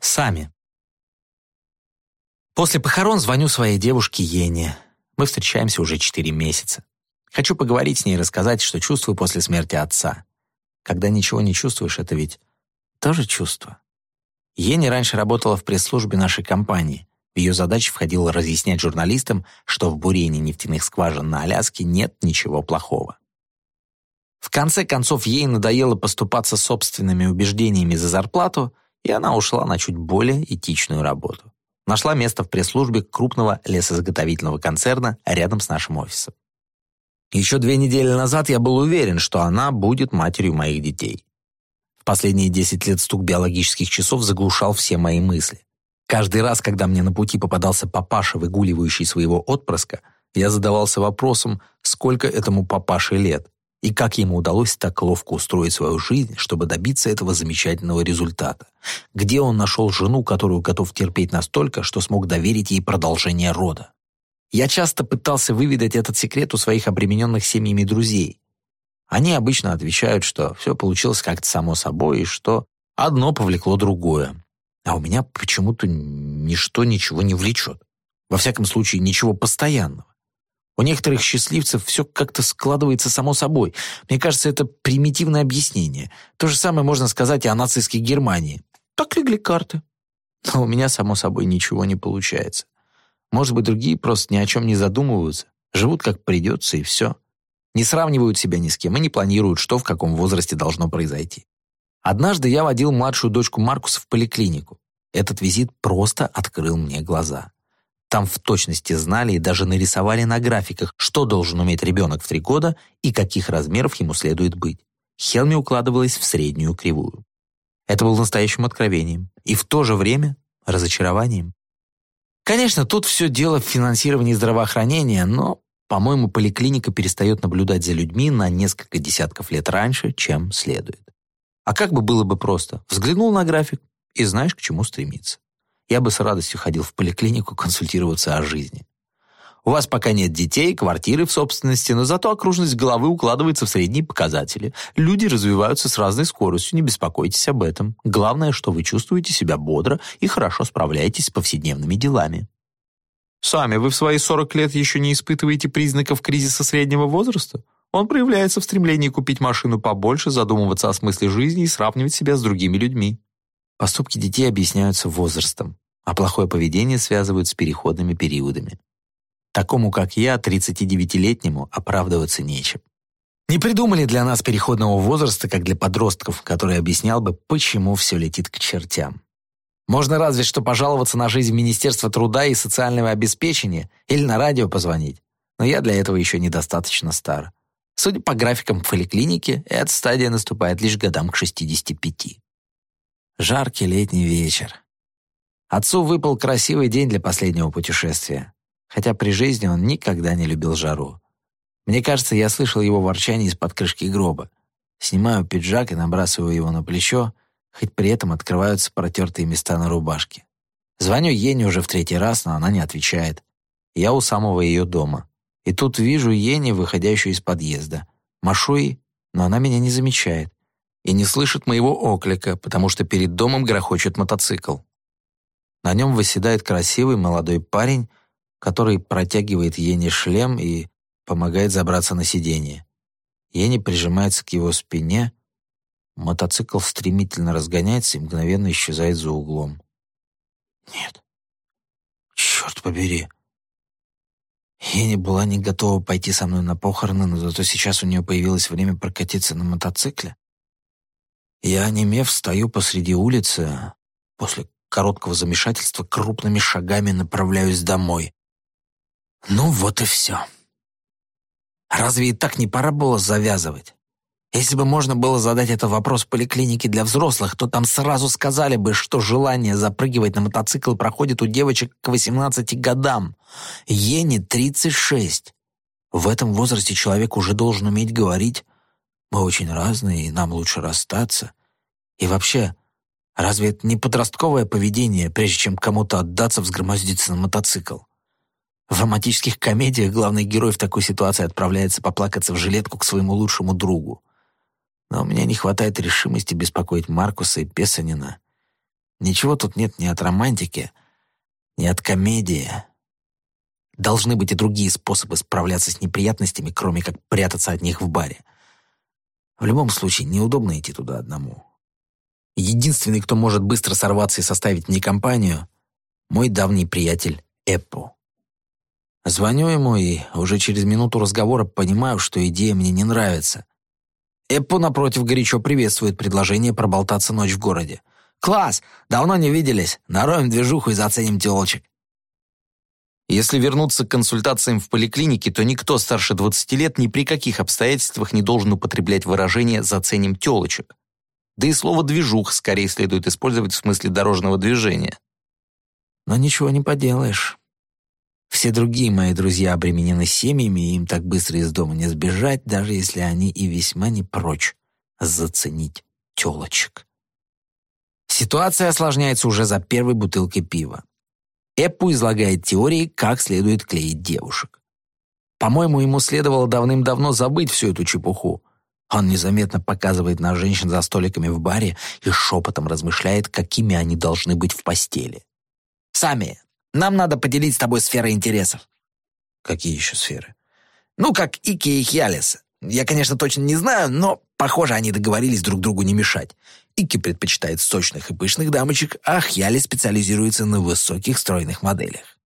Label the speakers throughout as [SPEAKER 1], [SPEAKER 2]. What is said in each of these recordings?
[SPEAKER 1] Сами. После похорон звоню своей девушке Ене. Мы встречаемся уже четыре месяца. Хочу поговорить с ней и рассказать, что чувствую после смерти отца. Когда ничего не чувствуешь, это ведь тоже чувство. Ене раньше работала в пресс-службе нашей компании. В ее задачи входило разъяснять журналистам, что в бурении нефтяных скважин на Аляске нет ничего плохого. В конце концов, ей надоело поступаться собственными убеждениями за зарплату, и она ушла на чуть более этичную работу. Нашла место в пресс-службе крупного лесозаготовительного концерна рядом с нашим офисом. Еще две недели назад я был уверен, что она будет матерью моих детей. В последние 10 лет стук биологических часов заглушал все мои мысли. Каждый раз, когда мне на пути попадался папаша, выгуливающий своего отпрыска, я задавался вопросом, сколько этому папаше лет, и как ему удалось так ловко устроить свою жизнь, чтобы добиться этого замечательного результата. Где он нашел жену, которую готов терпеть настолько, что смог доверить ей продолжение рода. Я часто пытался выведать этот секрет у своих обремененных семьями друзей. Они обычно отвечают, что все получилось как-то само собой, и что одно повлекло другое. А у меня почему-то ничто ничего не влечет. Во всяком случае, ничего постоянного. У некоторых счастливцев все как-то складывается само собой. Мне кажется, это примитивное объяснение. То же самое можно сказать и о нацистской Германии. Так легли карты. Но у меня, само собой, ничего не получается. Может быть, другие просто ни о чем не задумываются, живут как придется и все. Не сравнивают себя ни с кем и не планируют, что в каком возрасте должно произойти. Однажды я водил младшую дочку Маркуса в поликлинику. Этот визит просто открыл мне глаза. Там в точности знали и даже нарисовали на графиках, что должен уметь ребенок в три года и каких размеров ему следует быть. Хелми укладывалась в среднюю кривую. Это было настоящим откровением и в то же время разочарованием. Конечно, тут все дело в финансировании здравоохранения, но, по-моему, поликлиника перестает наблюдать за людьми на несколько десятков лет раньше, чем следует. А как бы было бы просто? Взглянул на график и знаешь, к чему стремиться. Я бы с радостью ходил в поликлинику консультироваться о жизни. У вас пока нет детей, квартиры в собственности, но зато окружность головы укладывается в средние показатели. Люди развиваются с разной скоростью, не беспокойтесь об этом. Главное, что вы чувствуете себя бодро и хорошо справляетесь с повседневными делами. Сами вы в свои 40 лет еще не испытываете признаков кризиса среднего возраста? Он проявляется в стремлении купить машину побольше, задумываться о смысле жизни и сравнивать себя с другими людьми. Поступки детей объясняются возрастом, а плохое поведение связывают с переходными периодами. Такому, как я, 39-летнему, оправдываться нечем. Не придумали для нас переходного возраста, как для подростков, который объяснял бы, почему все летит к чертям. Можно разве что пожаловаться на жизнь Министерства труда и социального обеспечения или на радио позвонить. Но я для этого еще недостаточно стар. Судя по графикам в поликлинике, эта стадия наступает лишь годам к 65. Жаркий летний вечер. Отцу выпал красивый день для последнего путешествия хотя при жизни он никогда не любил жару. Мне кажется, я слышал его ворчание из-под крышки гроба. Снимаю пиджак и набрасываю его на плечо, хоть при этом открываются протертые места на рубашке. Звоню Ене уже в третий раз, но она не отвечает. Я у самого ее дома. И тут вижу Ене, выходящую из подъезда. Машу ей, но она меня не замечает. И не слышит моего оклика, потому что перед домом грохочет мотоцикл. На нем восседает красивый молодой парень который протягивает Ене шлем и помогает забраться на сиденье. Ени прижимается к его спине, мотоцикл стремительно разгоняется и мгновенно исчезает за углом. Нет. Черт побери. Ени была не готова пойти со мной на похороны, но зато сейчас у нее появилось время прокатиться на мотоцикле. Я, онемев, стою посреди улицы, после короткого замешательства крупными шагами направляюсь домой. Ну вот и все. Разве и так не пора было завязывать? Если бы можно было задать этот вопрос в поликлинике для взрослых, то там сразу сказали бы, что желание запрыгивать на мотоцикл проходит у девочек к 18 годам. Ене 36. В этом возрасте человек уже должен уметь говорить «Мы очень разные, и нам лучше расстаться». И вообще, разве это не подростковое поведение, прежде чем кому-то отдаться, взгромоздиться на мотоцикл? В романтических комедиях главный герой в такой ситуации отправляется поплакаться в жилетку к своему лучшему другу. Но у меня не хватает решимости беспокоить Маркуса и Песанина. Ничего тут нет ни от романтики, ни от комедии. Должны быть и другие способы справляться с неприятностями, кроме как прятаться от них в баре. В любом случае, неудобно идти туда одному. Единственный, кто может быстро сорваться и составить мне компанию, мой давний приятель Эппо. Звоню ему и уже через минуту разговора понимаю, что идея мне не нравится. Эппо, напротив, горячо приветствует предложение проболтаться ночь в городе. «Класс! Давно не виделись. Нароем движуху и заценим телочек». Если вернуться к консультациям в поликлинике, то никто старше 20 лет ни при каких обстоятельствах не должен употреблять выражение «заценим телочек». Да и слово «движух» скорее следует использовать в смысле дорожного движения. Но ничего не поделаешь. Все другие мои друзья обременены семьями, и им так быстро из дома не сбежать, даже если они и весьма не прочь заценить телочек. Ситуация осложняется уже за первой бутылкой пива. Эппу излагает теории, как следует клеить девушек. По-моему, ему следовало давным-давно забыть всю эту чепуху. Он незаметно показывает на женщин за столиками в баре и шепотом размышляет, какими они должны быть в постели. «Сами, нам надо поделить с тобой сферы интересов». «Какие еще сферы?» «Ну, как Ики и Хиалис. Я, конечно, точно не знаю, но, похоже, они договорились друг другу не мешать. Ики предпочитает сочных и пышных дамочек, а Хьяли специализируется на высоких стройных моделях.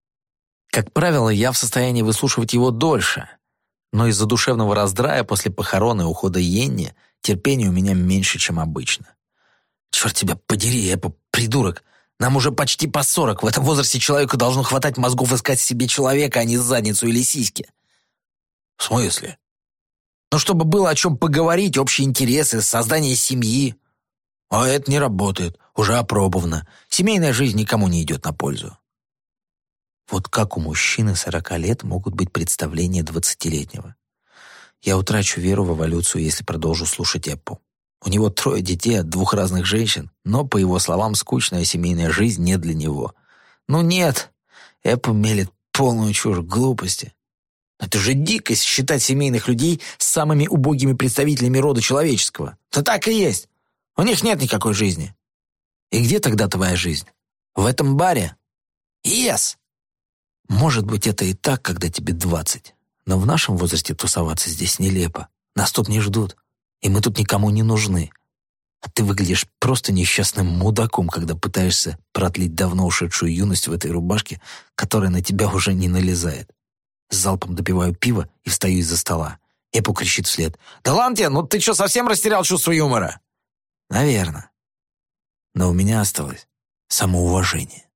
[SPEAKER 1] Как правило, я в состоянии выслушивать его дольше, но из-за душевного раздрая после похорон и ухода Йенни терпения у меня меньше, чем обычно. «Черт тебя подери, Эпа, придурок! Нам уже почти по сорок. В этом возрасте человеку должно хватать мозгов искать себе человека, а не задницу или сиськи». «В смысле?» «Ну, чтобы было о чем поговорить, общие интересы, создание семьи». А это не работает, уже опробовано. Семейная жизнь никому не идет на пользу. Вот как у мужчины сорока лет могут быть представления двадцатилетнего? Я утрачу веру в эволюцию, если продолжу слушать Эппу. У него трое детей от двух разных женщин, но, по его словам, скучная семейная жизнь не для него. Ну нет, Эппу мелет полную чушь глупости. Это же дикость считать семейных людей самыми убогими представителями рода человеческого. Да так и есть. У них нет никакой жизни. И где тогда твоя жизнь? В этом баре? Yes! Может быть, это и так, когда тебе двадцать. Но в нашем возрасте тусоваться здесь нелепо. Нас тут не ждут. И мы тут никому не нужны. А ты выглядишь просто несчастным мудаком, когда пытаешься продлить давно ушедшую юность в этой рубашке, которая на тебя уже не налезает. С залпом допиваю пиво и встаю из-за стола. Эпу кричит вслед. «Да ладно ну ты что, совсем растерял чувство юмора?» Наверное. Но у меня осталось самоуважение.